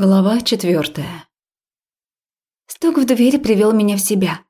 Глава четвертая. Стук в дверь привел меня в себя.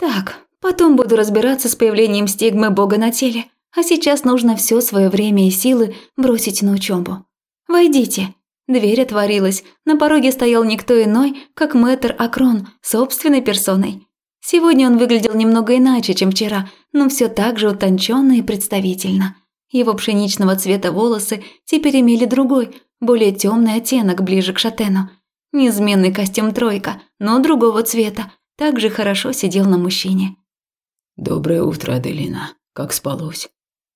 Так, потом буду разбираться с появлением стигмы бога на теле, а сейчас нужно все свое время и силы бросить на учебу. Войдите. Дверь отворилась. На пороге стоял никто иной, как мэтр Акрон, собственной персоной. Сегодня он выглядел немного иначе, чем вчера, но все так же утонченно и представительно. Его пшеничного цвета волосы теперь имели другой, более темный оттенок ближе к шатену. Неизменный костюм тройка, но другого цвета, также хорошо сидел на мужчине. «Доброе утро, Аделина. Как спалось?»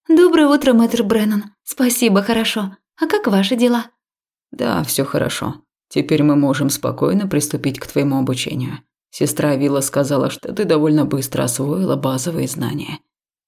«Доброе утро, мэтр Бреннан. Спасибо, хорошо. А как ваши дела?» «Да, все хорошо. Теперь мы можем спокойно приступить к твоему обучению. Сестра Вилла сказала, что ты довольно быстро освоила базовые знания».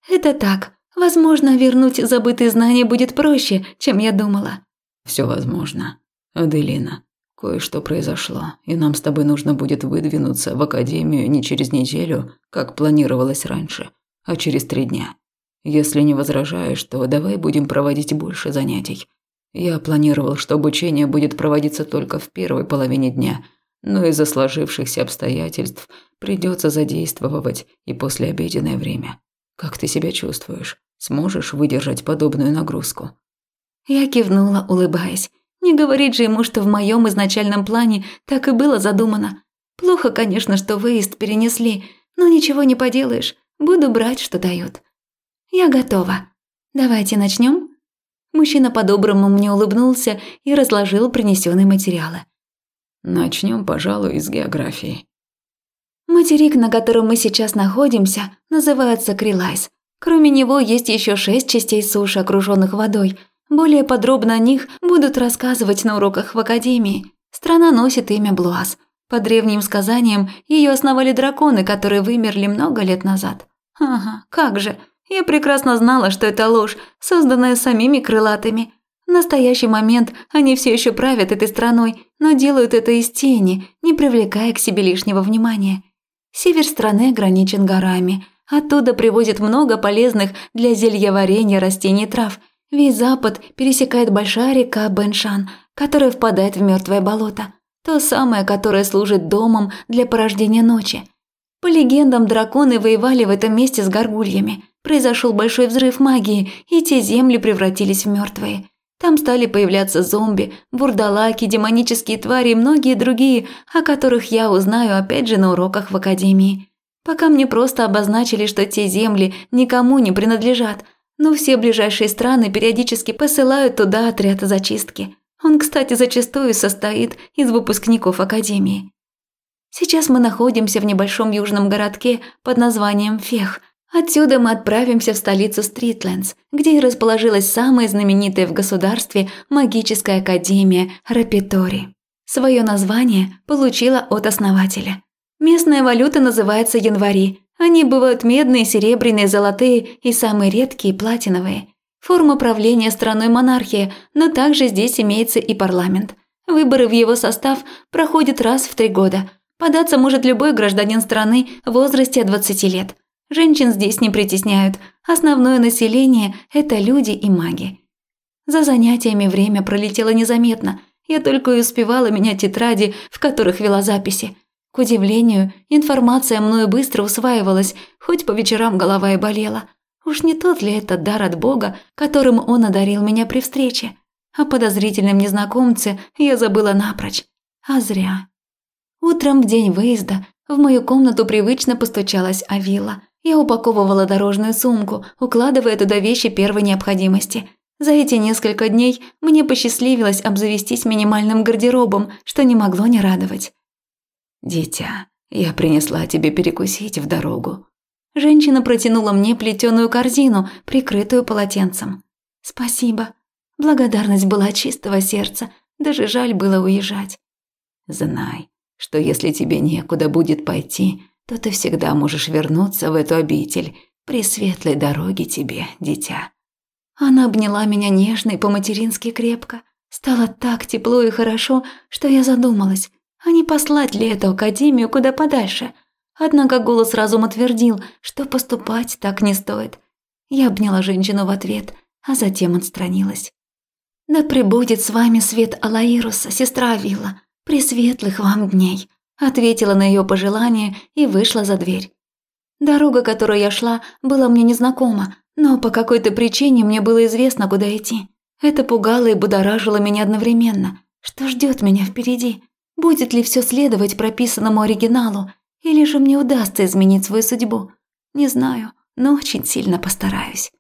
«Это так. Возможно, вернуть забытые знания будет проще, чем я думала. Все возможно. Аделина, кое-что произошло, и нам с тобой нужно будет выдвинуться в академию не через неделю, как планировалось раньше, а через три дня. Если не возражаешь, то давай будем проводить больше занятий. Я планировал, что обучение будет проводиться только в первой половине дня, но из-за сложившихся обстоятельств придется задействовать и послеобеденное время. Как ты себя чувствуешь? Сможешь выдержать подобную нагрузку? Я кивнула, улыбаясь. Не говорить же ему, что в моем изначальном плане так и было задумано. Плохо, конечно, что выезд перенесли, но ничего не поделаешь. Буду брать, что дают. Я готова. Давайте начнем. Мужчина по-доброму мне улыбнулся и разложил принесенные материалы. Начнем, пожалуй, с географии. Материк, на котором мы сейчас находимся, называется Крилайс. Кроме него есть еще шесть частей суши, окруженных водой – более подробно о них будут рассказывать на уроках в академии. Страна носит имя Блуаз. По древним сказаниям, ее основали драконы, которые вымерли много лет назад. Ага, как же. Я прекрасно знала, что это ложь, созданная самими крылатыми. В настоящий момент они все еще правят этой страной, но делают это из тени, не привлекая к себе лишнего внимания. Север страны ограничен горами. Оттуда привозят много полезных для зельеварения растений и трав – Весь запад пересекает большая река Беншан, которая впадает в мертвое болото. То самое, которое служит домом для порождения ночи. По легендам, драконы воевали в этом месте с горгульями. Произошел большой взрыв магии, и те земли превратились в мертвые. Там стали появляться зомби, бурдалаки, демонические твари и многие другие, о которых я узнаю опять же на уроках в академии. Пока мне просто обозначили, что те земли никому не принадлежат, но все ближайшие страны периодически посылают туда отряд зачистки. Он, кстати, зачастую состоит из выпускников Академии. Сейчас мы находимся в небольшом южном городке под названием Фех. Отсюда мы отправимся в столицу Стритлендс, где и расположилась самая знаменитая в государстве магическая академия Рапитори. Свое название получила от основателя. Местная валюта называется январи, они бывают медные, серебряные, золотые и самые редкие – платиновые. Форма правления страной монархия, но также здесь имеется и парламент. Выборы в его состав проходят раз в три года. Податься может любой гражданин страны в возрасте от 20 лет. Женщин здесь не притесняют. Основное население – это люди и маги. За занятиями время пролетело незаметно. Я только и успевала менять тетради, в которых вела записи. К удивлению, информация мною быстро усваивалась, хоть по вечерам голова и болела. Уж не тот ли это дар от Бога, которым он одарил меня при встрече? О подозрительном незнакомце я забыла напрочь. А зря. Утром в день выезда в мою комнату привычно постучалась Авила. Я упаковывала дорожную сумку, укладывая туда вещи первой необходимости. За эти несколько дней мне посчастливилось обзавестись минимальным гардеробом, что не могло не радовать. «Дитя, я принесла тебе перекусить в дорогу». Женщина протянула мне плетеную корзину, прикрытую полотенцем. «Спасибо. Благодарность была чистого сердца, даже жаль было уезжать». «Знай, что если тебе некуда будет пойти, то ты всегда можешь вернуться в эту обитель при светлой дороге тебе, дитя». Она обняла меня нежно и по-матерински крепко. Стало так тепло и хорошо, что я задумалась, а не послать ли эту академию куда подальше? Однако голос разума твердил, что поступать так не стоит. Я обняла женщину в ответ, а затем отстранилась. «Да пребудет с вами свет Алаируса, сестра Авила. Пресветлых вам дней», – ответила на ее пожелание и вышла за дверь. Дорога, которой я шла, была мне незнакома, но по какой-то причине мне было известно, куда идти. Это пугало и будоражило меня одновременно. Что ждет меня впереди? Будет ли все следовать прописанному оригиналу, или же мне удастся изменить свою судьбу? Не знаю, но очень сильно постараюсь.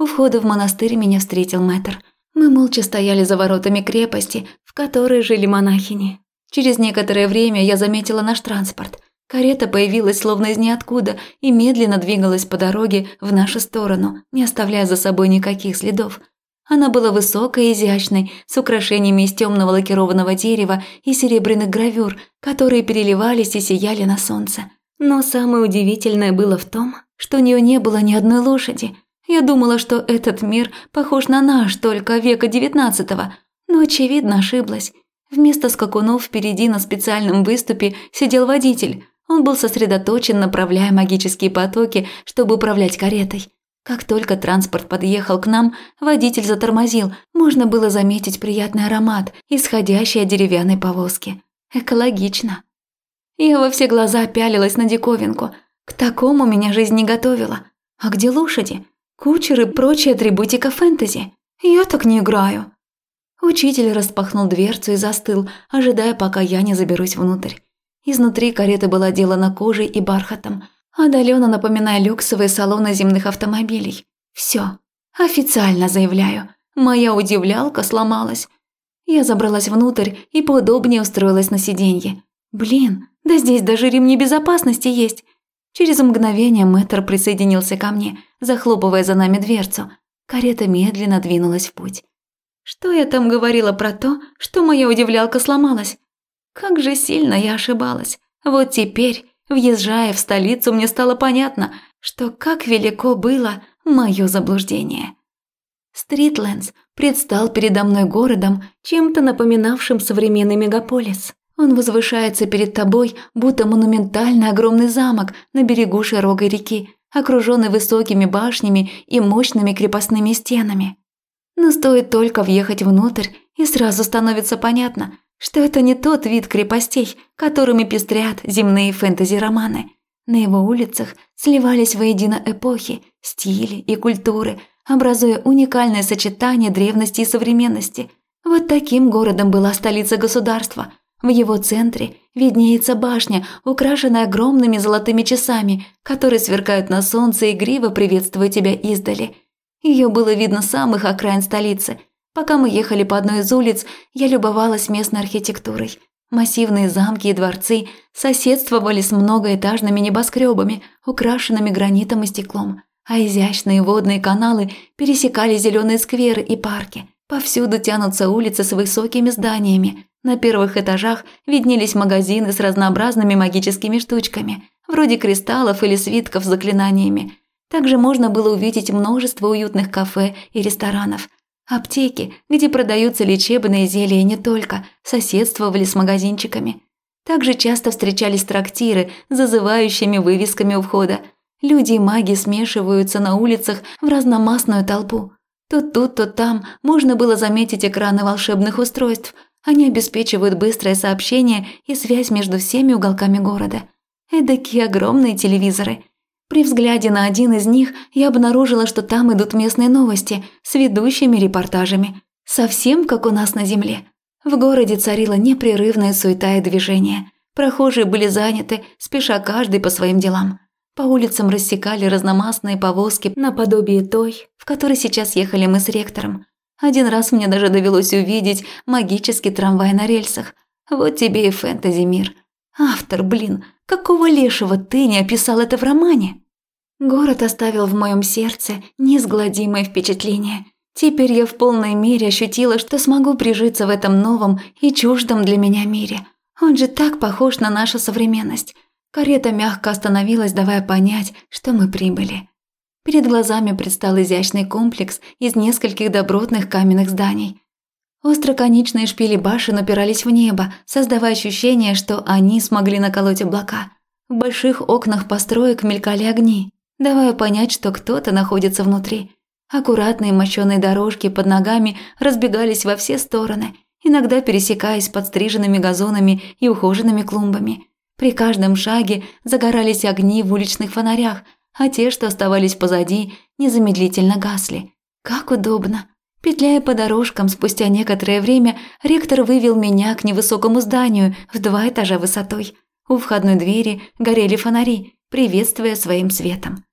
У входа в монастырь меня встретил мэтр. Мы молча стояли за воротами крепости, в которой жили монахини. Через некоторое время я заметила наш транспорт. Карета появилась словно из ниоткуда и медленно двигалась по дороге в нашу сторону, не оставляя за собой никаких следов. Она была высокой и изящной, с украшениями из темного лакированного дерева и серебряных гравюр, которые переливались и сияли на солнце. Но самое удивительное было в том, что у нее не было ни одной лошади. Я думала, что этот мир похож на наш, только века девятнадцатого, но, очевидно, ошиблась. Вместо скакунов впереди на специальном выступе сидел водитель. Он был сосредоточен, направляя магические потоки, чтобы управлять каретой. Как только транспорт подъехал к нам, водитель затормозил. Можно было заметить приятный аромат, исходящий от деревянной повозки. Экологично. Я во все глаза пялилась на диковинку. К такому меня жизнь не готовила. А где лошади? Кучеры и прочая атрибутика фэнтези. Я так не играю. Учитель распахнул дверцу и застыл, ожидая, пока я не заберусь внутрь. Изнутри карета была делана кожей и бархатом – отдаленно напоминая люксовые салоны земных автомобилей. Все. Официально заявляю. Моя удивлялка сломалась. Я забралась внутрь и поудобнее устроилась на сиденье. Блин, да здесь даже ремни безопасности есть. Через мгновение мэтр присоединился ко мне, захлопывая за нами дверцу. Карета медленно двинулась в путь. Что я там говорила про то, что моя удивлялка сломалась? Как же сильно я ошибалась. Вот теперь Въезжая в столицу, мне стало понятно, что как велико было мое заблуждение. Стритлендс предстал передо мной городом, чем-то напоминавшим современный мегаполис. Он возвышается перед тобой, будто монументальный огромный замок на берегу широкой реки, окруженный высокими башнями и мощными крепостными стенами. Но стоит только въехать внутрь, и сразу становится понятно, что это не тот вид крепостей, которыми пестрят земные фэнтези-романы. На его улицах сливались воедино эпохи, стили и культуры, образуя уникальное сочетание древности и современности. Вот таким городом была столица государства. В его центре виднеется башня, украшенная огромными золотыми часами, которые сверкают на солнце и гриво приветствуя тебя издали. Ее было видно с самых окраин столицы – Пока мы ехали по одной из улиц, я любовалась местной архитектурой. Массивные замки и дворцы соседствовали с многоэтажными небоскребами, украшенными гранитом и стеклом, а изящные водные каналы пересекали зеленые скверы и парки. Повсюду тянутся улицы с высокими зданиями. На первых этажах виднелись магазины с разнообразными магическими штучками, вроде кристаллов или свитков с заклинаниями. Также можно было увидеть множество уютных кафе и ресторанов – Аптеки, где продаются лечебные зелья не только, соседствовали с магазинчиками. Также часто встречались трактиры с зазывающими вывесками у входа. Люди и маги смешиваются на улицах в разномастную толпу. То тут, то там можно было заметить экраны волшебных устройств. Они обеспечивают быстрое сообщение и связь между всеми уголками города. Эдакие огромные телевизоры – при взгляде на один из них я обнаружила, что там идут местные новости с ведущими репортажами. Совсем как у нас на земле. В городе царила непрерывная суета и движение. Прохожие были заняты, спеша каждый по своим делам. По улицам рассекали разномастные повозки наподобие той, в которой сейчас ехали мы с ректором. Один раз мне даже довелось увидеть магический трамвай на рельсах. Вот тебе и фэнтези-мир. Автор, блин, Какого лешего ты не описал это в романе? Город оставил в моем сердце неизгладимое впечатление. Теперь я в полной мере ощутила, что смогу прижиться в этом новом и чуждом для меня мире. Он же так похож на нашу современность. Карета мягко остановилась, давая понять, что мы прибыли. Перед глазами предстал изящный комплекс из нескольких добротных каменных зданий. Остроконечные шпили башен упирались в небо, создавая ощущение, что они смогли наколоть облака. В больших окнах построек мелькали огни, давая понять, что кто-то находится внутри. Аккуратные мощеные дорожки под ногами разбегались во все стороны, иногда пересекаясь подстриженными газонами и ухоженными клумбами. При каждом шаге загорались огни в уличных фонарях, а те, что оставались позади, незамедлительно гасли. Как удобно. Петляя по дорожкам, спустя некоторое время ректор вывел меня к невысокому зданию в два этажа высотой. У входной двери горели фонари, приветствуя своим светом.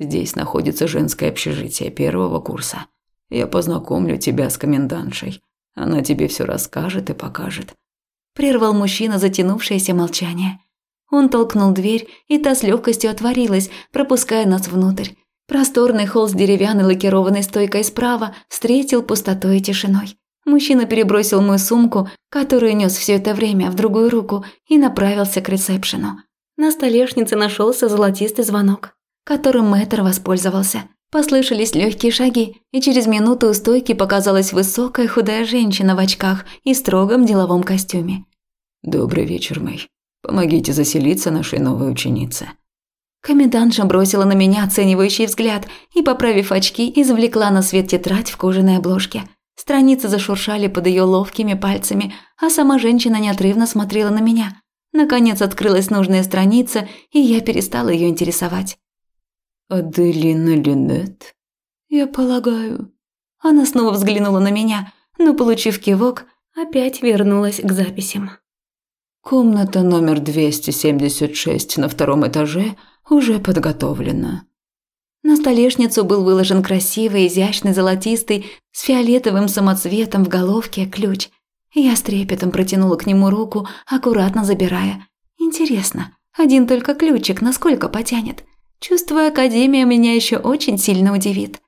Здесь находится женское общежитие первого курса. Я познакомлю тебя с комендантшей. Она тебе все расскажет и покажет. Прервал мужчина затянувшееся молчание. Он толкнул дверь, и та с легкостью отворилась, пропуская нас внутрь. Просторный холл с деревянной лакированной стойкой справа встретил пустотой и тишиной. Мужчина перебросил мою сумку, которую нес все это время, в другую руку и направился к ресепшену. На столешнице нашелся золотистый звонок, которым мэтр воспользовался. Послышались легкие шаги, и через минуту у стойки показалась высокая худая женщина в очках и строгом деловом костюме. «Добрый вечер, Мэй. Помогите заселиться нашей новой ученице». Комендантша бросила на меня оценивающий взгляд и, поправив очки, извлекла на свет тетрадь в кожаной обложке. Страницы зашуршали под ее ловкими пальцами, а сама женщина неотрывно смотрела на меня. Наконец открылась нужная страница, и я перестала ее интересовать. «Аделина Линет?» «Я полагаю». Она снова взглянула на меня, но, получив кивок, опять вернулась к записям. «Комната номер 276 на втором этаже – уже подготовлено. На столешницу был выложен красивый, изящный, золотистый, с фиолетовым самоцветом в головке ключ. Я с трепетом протянула к нему руку, аккуратно забирая. Интересно, один только ключик насколько потянет? Чувствую, Академия меня еще очень сильно удивит.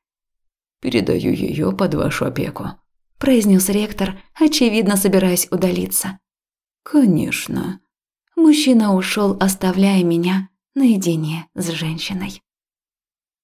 «Передаю ее под вашу опеку», – произнес ректор, очевидно собираясь удалиться. «Конечно». Мужчина ушел, оставляя меня наедине с женщиной.